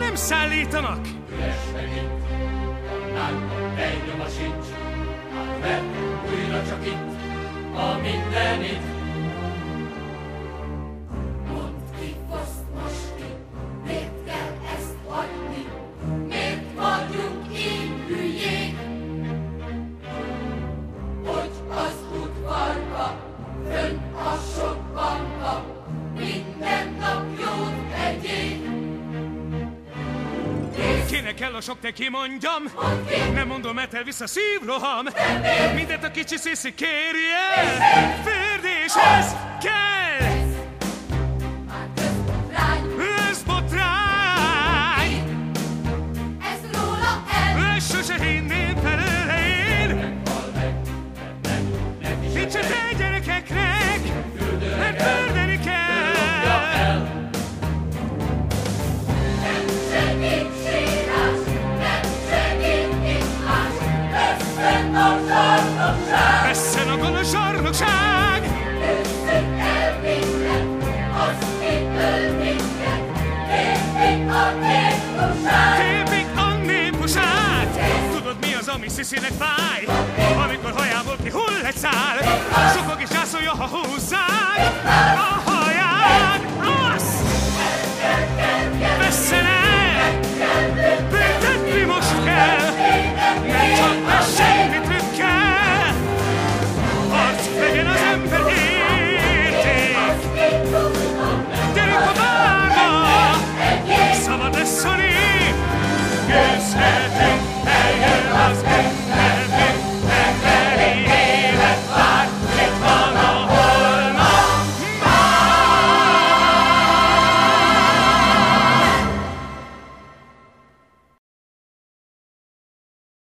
Nem szállítanak! Üres megint, annál fejnyoma sincs, hát újra csak itt, a mindenit. Kinek kell a sok, te kimondjam? Nem mondom, mert elvisz a szívroham. Mindent a kicsi sziszi kérje. Fürdéshez kell! Tépik a! Tudod mi az, ami sziszinek fáj? Amikor hajából kihull egy szál, sokog és gyászolja, ha húzzák a